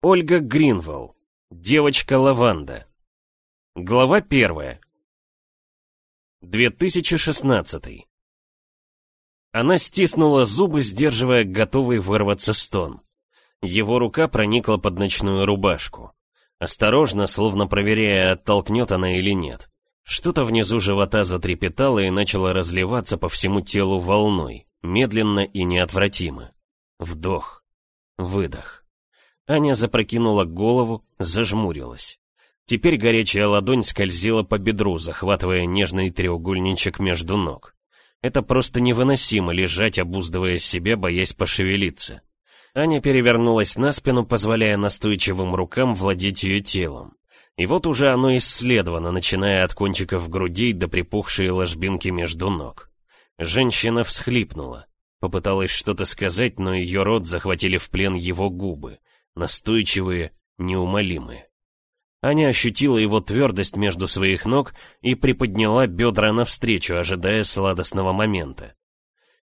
Ольга Гринвелл. Девочка Лаванда. Глава первая. 2016. Она стиснула зубы, сдерживая готовый вырваться стон. Его рука проникла под ночную рубашку. Осторожно, словно проверяя, оттолкнет она или нет. Что-то внизу живота затрепетало и начало разливаться по всему телу волной, медленно и неотвратимо. Вдох. Выдох. Аня запрокинула голову, зажмурилась. Теперь горячая ладонь скользила по бедру, захватывая нежный треугольничек между ног. Это просто невыносимо лежать, обуздывая себя, боясь пошевелиться. Аня перевернулась на спину, позволяя настойчивым рукам владеть ее телом. И вот уже оно исследовано, начиная от кончиков грудей до припухшей ложбинки между ног. Женщина всхлипнула. Попыталась что-то сказать, но ее рот захватили в плен его губы, настойчивые, неумолимые. Аня ощутила его твердость между своих ног и приподняла бедра навстречу, ожидая сладостного момента.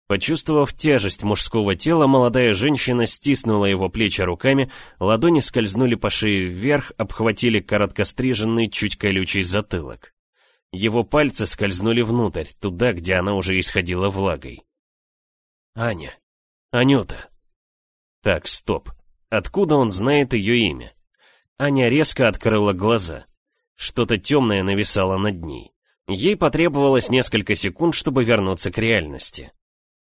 Почувствовав тяжесть мужского тела, молодая женщина стиснула его плечи руками, ладони скользнули по шее вверх, обхватили короткостриженный, чуть колючий затылок. Его пальцы скользнули внутрь, туда, где она уже исходила влагой. «Аня! Анюта!» Так, стоп. Откуда он знает ее имя? Аня резко открыла глаза. Что-то темное нависало над ней. Ей потребовалось несколько секунд, чтобы вернуться к реальности.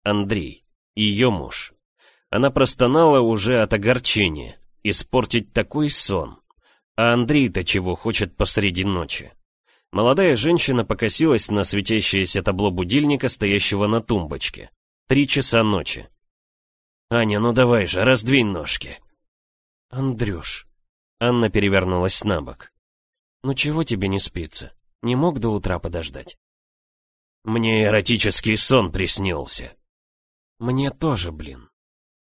Андрей, ее муж. Она простонала уже от огорчения. Испортить такой сон. А Андрей-то чего хочет посреди ночи? Молодая женщина покосилась на светящееся табло будильника, стоящего на тумбочке. Три часа ночи. «Аня, ну давай же, раздвинь ножки». «Андрюш», Анна перевернулась на бок. «Ну чего тебе не спится? Не мог до утра подождать?» «Мне эротический сон приснился». «Мне тоже, блин».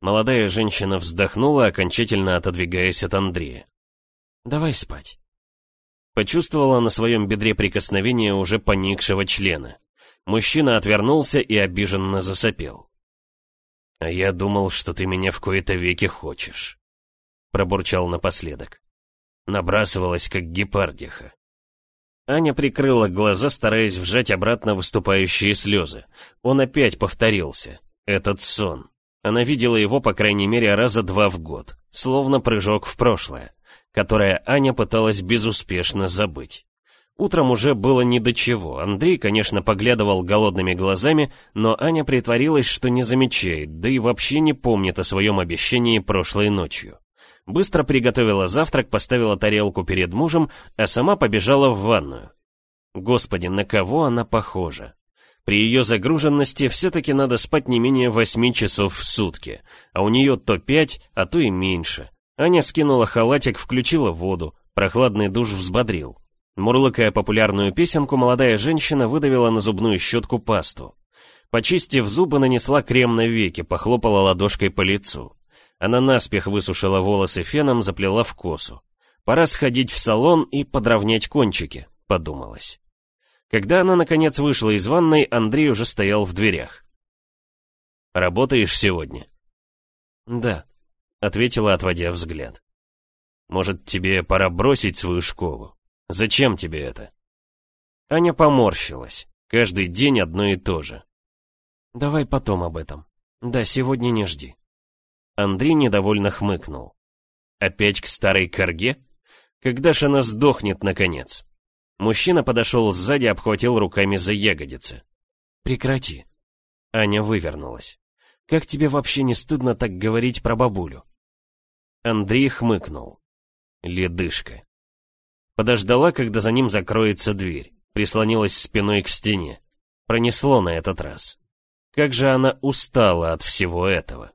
Молодая женщина вздохнула, окончательно отодвигаясь от Андрея. «Давай спать». Почувствовала на своем бедре прикосновение уже поникшего члена. Мужчина отвернулся и обиженно засопел. «А я думал, что ты меня в кои-то веки хочешь», — пробурчал напоследок набрасывалась, как гепардиха. Аня прикрыла глаза, стараясь вжать обратно выступающие слезы. Он опять повторился. Этот сон. Она видела его, по крайней мере, раза два в год, словно прыжок в прошлое, которое Аня пыталась безуспешно забыть. Утром уже было ни до чего. Андрей, конечно, поглядывал голодными глазами, но Аня притворилась, что не замечает, да и вообще не помнит о своем обещании прошлой ночью. Быстро приготовила завтрак, поставила тарелку перед мужем, а сама побежала в ванную. Господи, на кого она похожа? При ее загруженности все-таки надо спать не менее восьми часов в сутки, а у нее то пять, а то и меньше. Аня скинула халатик, включила воду, прохладный душ взбодрил. Мурлыкая популярную песенку, молодая женщина выдавила на зубную щетку пасту. Почистив зубы, нанесла крем на веки, похлопала ладошкой по лицу. Она наспех высушила волосы феном, заплела в косу. Пора сходить в салон и подровнять кончики, подумалось. Когда она, наконец, вышла из ванной, Андрей уже стоял в дверях. «Работаешь сегодня?» «Да», — ответила, отводя взгляд. «Может, тебе пора бросить свою школу? Зачем тебе это?» Аня поморщилась. Каждый день одно и то же. «Давай потом об этом. Да, сегодня не жди». Андрей недовольно хмыкнул. Опять к старой корге? Когда ж она сдохнет, наконец? Мужчина подошел сзади, обхватил руками за ягодицы. Прекрати. Аня вывернулась. Как тебе вообще не стыдно так говорить про бабулю? Андрей хмыкнул. Ледышка. Подождала, когда за ним закроется дверь. Прислонилась спиной к стене. Пронесло на этот раз. Как же она устала от всего этого.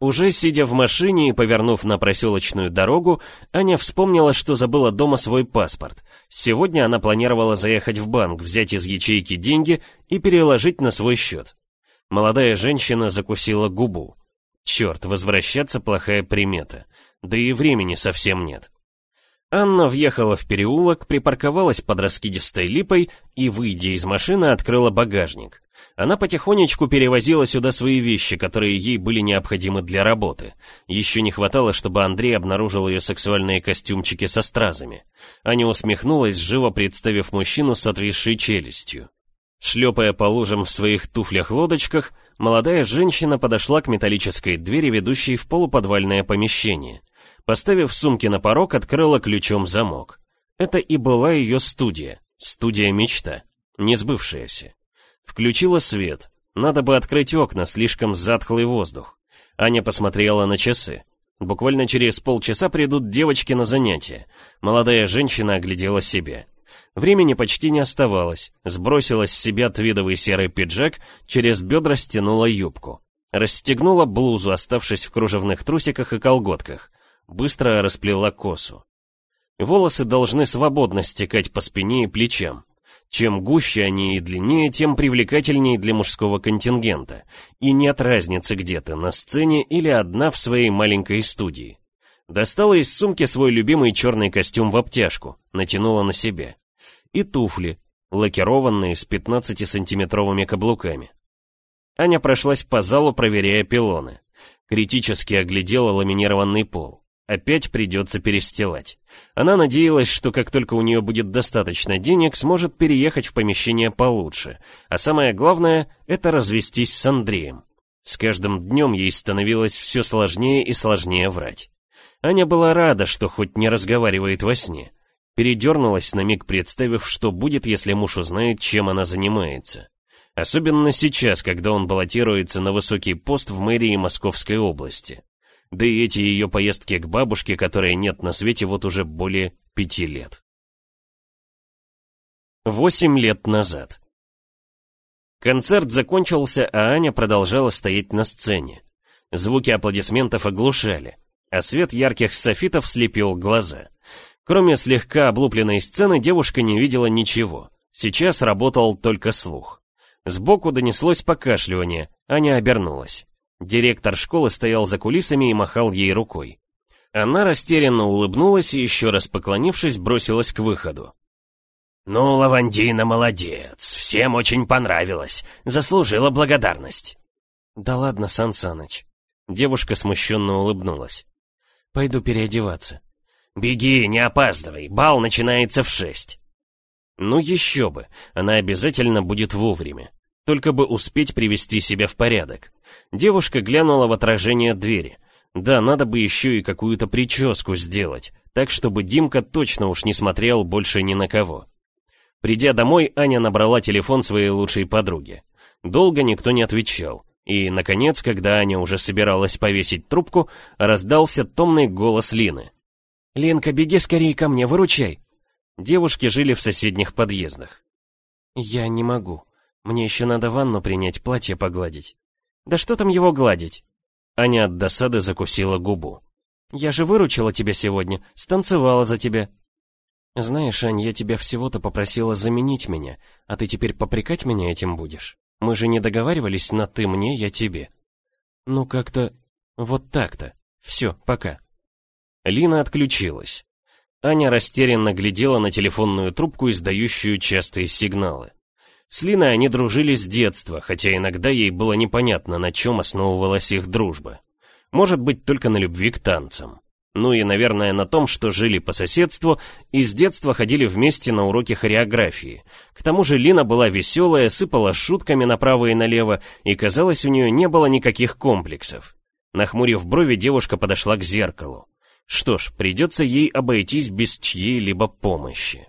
Уже сидя в машине и повернув на проселочную дорогу, Аня вспомнила, что забыла дома свой паспорт. Сегодня она планировала заехать в банк, взять из ячейки деньги и переложить на свой счет. Молодая женщина закусила губу. Черт, возвращаться плохая примета. Да и времени совсем нет. Анна въехала в переулок, припарковалась под раскидистой липой и, выйдя из машины, открыла багажник. Она потихонечку перевозила сюда свои вещи, которые ей были необходимы для работы. Еще не хватало, чтобы Андрей обнаружил ее сексуальные костюмчики со стразами. Аня усмехнулась, живо представив мужчину с отвисшей челюстью. Шлепая по лужам в своих туфлях-лодочках, молодая женщина подошла к металлической двери, ведущей в полуподвальное помещение. Поставив сумки на порог, открыла ключом замок. Это и была ее студия, студия мечта, не сбывшаяся. Включила свет. Надо бы открыть окна, слишком затхлый воздух. Аня посмотрела на часы. Буквально через полчаса придут девочки на занятия. Молодая женщина оглядела себя. Времени почти не оставалось. Сбросила с себя твидовый серый пиджак, через бедра стянула юбку. Расстегнула блузу, оставшись в кружевных трусиках и колготках. Быстро расплела косу. Волосы должны свободно стекать по спине и плечам. Чем гуще они и длиннее, тем привлекательнее для мужского контингента. И нет разницы где-то, на сцене или одна в своей маленькой студии. Достала из сумки свой любимый черный костюм в обтяжку, натянула на себя. И туфли, лакированные с 15-сантиметровыми каблуками. Аня прошлась по залу, проверяя пилоны. Критически оглядела ламинированный пол. Опять придется перестилать. Она надеялась, что как только у нее будет достаточно денег, сможет переехать в помещение получше. А самое главное — это развестись с Андреем. С каждым днем ей становилось все сложнее и сложнее врать. Аня была рада, что хоть не разговаривает во сне. Передернулась на миг, представив, что будет, если муж узнает, чем она занимается. Особенно сейчас, когда он баллотируется на высокий пост в мэрии Московской области. Да и эти ее поездки к бабушке, которой нет на свете вот уже более пяти лет. Восемь лет назад. Концерт закончился, а Аня продолжала стоять на сцене. Звуки аплодисментов оглушали, а свет ярких софитов слепил глаза. Кроме слегка облупленной сцены, девушка не видела ничего. Сейчас работал только слух. Сбоку донеслось покашливание, Аня обернулась. Директор школы стоял за кулисами и махал ей рукой. Она растерянно улыбнулась и, еще раз поклонившись, бросилась к выходу. «Ну, Лавандина, молодец, всем очень понравилось, заслужила благодарность». «Да ладно, Сан Саныч». Девушка смущенно улыбнулась. «Пойду переодеваться». «Беги, не опаздывай, бал начинается в шесть». «Ну еще бы, она обязательно будет вовремя. Только бы успеть привести себя в порядок». Девушка глянула в отражение двери. Да, надо бы еще и какую-то прическу сделать, так чтобы Димка точно уж не смотрел больше ни на кого. Придя домой, Аня набрала телефон своей лучшей подруги. Долго никто не отвечал. И, наконец, когда Аня уже собиралась повесить трубку, раздался томный голос Лины. «Ленка, беги скорее ко мне, выручай!» Девушки жили в соседних подъездах. «Я не могу. Мне еще надо ванну принять, платье погладить». Да что там его гладить? Аня от досады закусила губу. Я же выручила тебя сегодня, станцевала за тебя. Знаешь, Ань, я тебя всего-то попросила заменить меня, а ты теперь попрекать меня этим будешь? Мы же не договаривались на ты мне, я тебе. Ну как-то вот так-то. Все, пока. Лина отключилась. Аня растерянно глядела на телефонную трубку, издающую частые сигналы. С Линой они дружили с детства, хотя иногда ей было непонятно, на чем основывалась их дружба. Может быть, только на любви к танцам. Ну и, наверное, на том, что жили по соседству и с детства ходили вместе на уроки хореографии. К тому же Лина была веселая, сыпала шутками направо и налево, и, казалось, у нее не было никаких комплексов. Нахмурив брови, девушка подошла к зеркалу. Что ж, придется ей обойтись без чьей-либо помощи.